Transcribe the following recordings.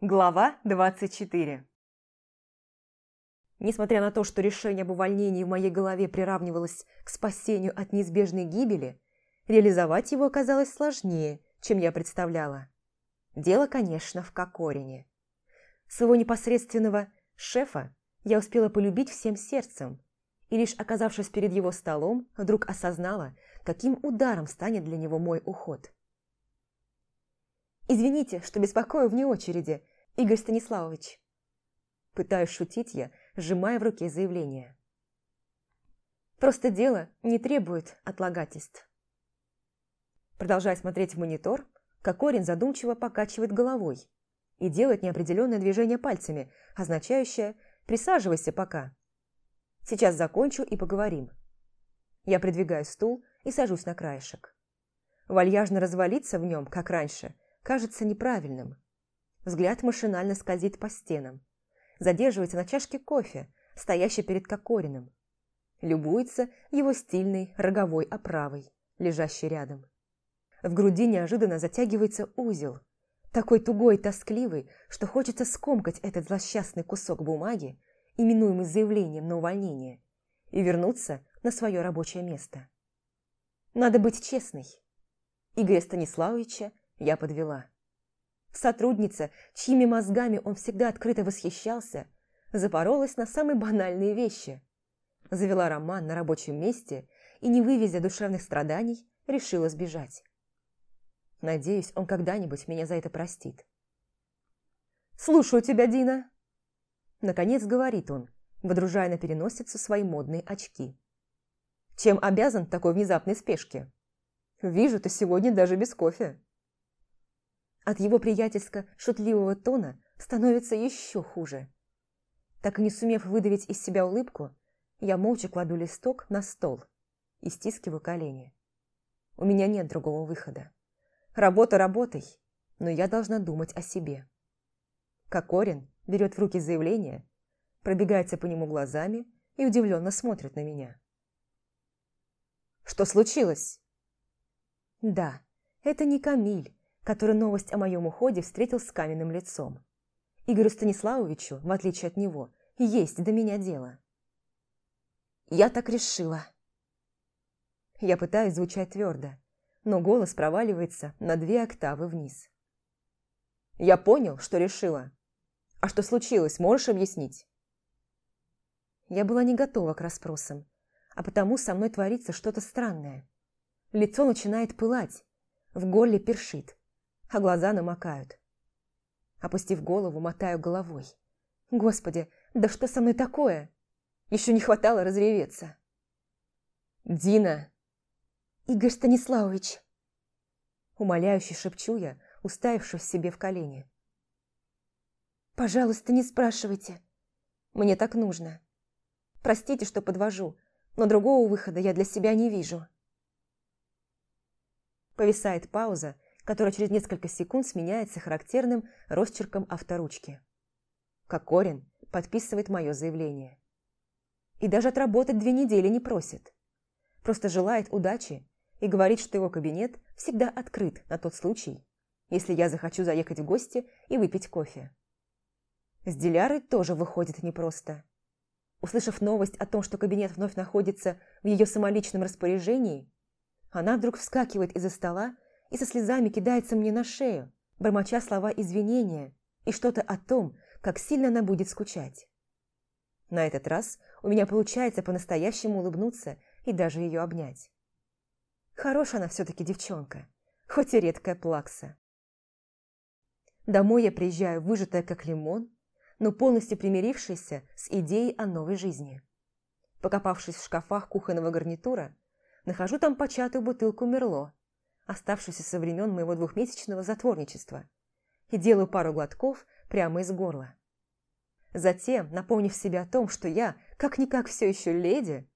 Глава 24 Несмотря на то, что решение об увольнении в моей голове приравнивалось к спасению от неизбежной гибели, реализовать его оказалось сложнее, чем я представляла. Дело, конечно, в Кокорине. Своего непосредственного шефа я успела полюбить всем сердцем, и лишь оказавшись перед его столом, вдруг осознала, каким ударом станет для него мой уход. «Извините, что беспокою вне очереди, Игорь Станиславович». Пытаюсь шутить я, сжимая в руке заявление. «Просто дело не требует отлагательств». Продолжая смотреть в монитор, Кокорин задумчиво покачивает головой и делает неопределенное движение пальцами, означающее «присаживайся пока». Сейчас закончу и поговорим. Я придвигаю стул и сажусь на краешек. Вальяжно развалиться в нем, как раньше, кажется неправильным. Взгляд машинально скользит по стенам. Задерживается на чашке кофе, стоящей перед Кокориным. Любуется его стильной роговой оправой, лежащей рядом. В груди неожиданно затягивается узел, такой тугой и тоскливый, что хочется скомкать этот злосчастный кусок бумаги именуемый заявлением на увольнение, и вернуться на свое рабочее место. Надо быть честной. Игоря Станиславовича я подвела. Сотрудница, чьими мозгами он всегда открыто восхищался, запоролась на самые банальные вещи. Завела роман на рабочем месте и, не вывезя душевных страданий, решила сбежать. Надеюсь, он когда-нибудь меня за это простит. «Слушаю тебя, Дина!» Наконец говорит он, водружая на переносицу свои модные очки. «Чем обязан такой внезапной спешке? Вижу, ты сегодня даже без кофе». От его приятельско-шутливого тона становится еще хуже. Так и не сумев выдавить из себя улыбку, я молча кладу листок на стол и стискиваю колени. У меня нет другого выхода. Работа работой, но я должна думать о себе. Кокорин берет в руки заявление, пробегается по нему глазами и удивленно смотрит на меня. «Что случилось?» «Да, это не Камиль, который новость о моем уходе встретил с каменным лицом. Игорю Станиславовичу, в отличие от него, есть до меня дело». «Я так решила». Я пытаюсь звучать твердо, но голос проваливается на две октавы вниз. «Я понял, что решила. А что случилось, можешь объяснить?» Я была не готова к расспросам, а потому со мной творится что-то странное. Лицо начинает пылать, в горле першит, а глаза намокают. Опустив голову, мотаю головой. «Господи, да что со мной такое? Еще не хватало разреветься!» «Дина!» «Игорь Станиславович!» Умоляюще шепчу я, уставившись себе в колени. Пожалуйста, не спрашивайте. Мне так нужно. Простите, что подвожу, но другого выхода я для себя не вижу. Повисает пауза, которая через несколько секунд сменяется характерным росчерком авторучки. Кокорин подписывает мое заявление. И даже отработать две недели не просит. Просто желает удачи и говорит, что его кабинет всегда открыт на тот случай, если я захочу заехать в гости и выпить кофе. С Дилярой тоже выходит непросто. Услышав новость о том, что кабинет вновь находится в ее самоличном распоряжении, она вдруг вскакивает из-за стола и со слезами кидается мне на шею, бормоча слова извинения и что-то о том, как сильно она будет скучать. На этот раз у меня получается по-настоящему улыбнуться и даже ее обнять. Хорошая она все-таки девчонка, хоть и редкая плакса. Домой я приезжаю выжатая как лимон, но полностью примирившийся с идеей о новой жизни. Покопавшись в шкафах кухонного гарнитура, нахожу там початую бутылку Мерло, оставшуюся со времен моего двухмесячного затворничества, и делаю пару глотков прямо из горла. Затем, напомнив себе о том, что я, как-никак все еще леди,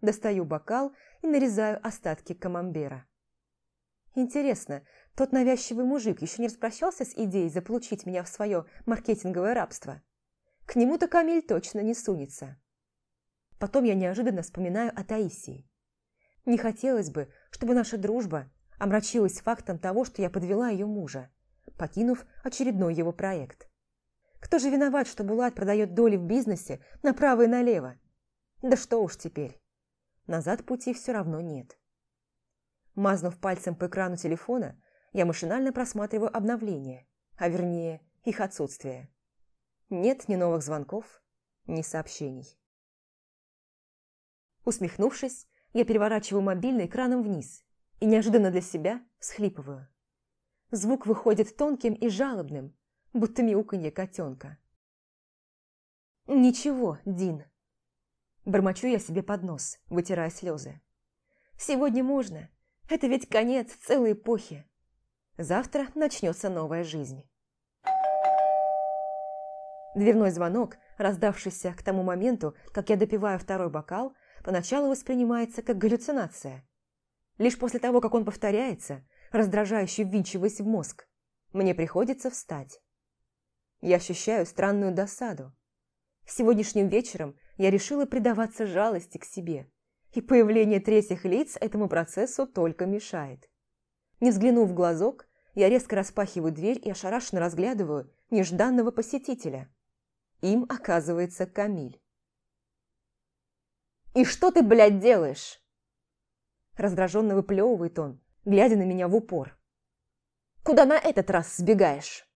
достаю бокал и нарезаю остатки камамбера. Интересно, тот навязчивый мужик еще не распрощался с идеей заполучить меня в свое маркетинговое рабство? К нему-то Камиль точно не сунется. Потом я неожиданно вспоминаю о Таисии. Не хотелось бы, чтобы наша дружба омрачилась фактом того, что я подвела ее мужа, покинув очередной его проект. Кто же виноват, что Булат продает доли в бизнесе направо и налево? Да что уж теперь. Назад пути все равно нет. Мазнув пальцем по экрану телефона, я машинально просматриваю обновления, а вернее, их отсутствие. Нет ни новых звонков, ни сообщений. Усмехнувшись, я переворачиваю мобильный экраном вниз и неожиданно для себя всхлипываю. Звук выходит тонким и жалобным, будто мяуканье котенка. «Ничего, Дин». Бормочу я себе под нос, вытирая слезы. «Сегодня можно. Это ведь конец целой эпохи. Завтра начнется новая жизнь». Дверной звонок, раздавшийся к тому моменту, как я допиваю второй бокал, поначалу воспринимается как галлюцинация. Лишь после того, как он повторяется, раздражающе ввинчиваясь в мозг, мне приходится встать. Я ощущаю странную досаду. Сегодняшним вечером я решила предаваться жалости к себе, и появление третьих лиц этому процессу только мешает. Не взглянув в глазок, я резко распахиваю дверь и ошарашенно разглядываю нежданного посетителя. Им оказывается Камиль. «И что ты, блядь, делаешь?» Раздраженно выплевывает он, глядя на меня в упор. «Куда на этот раз сбегаешь?»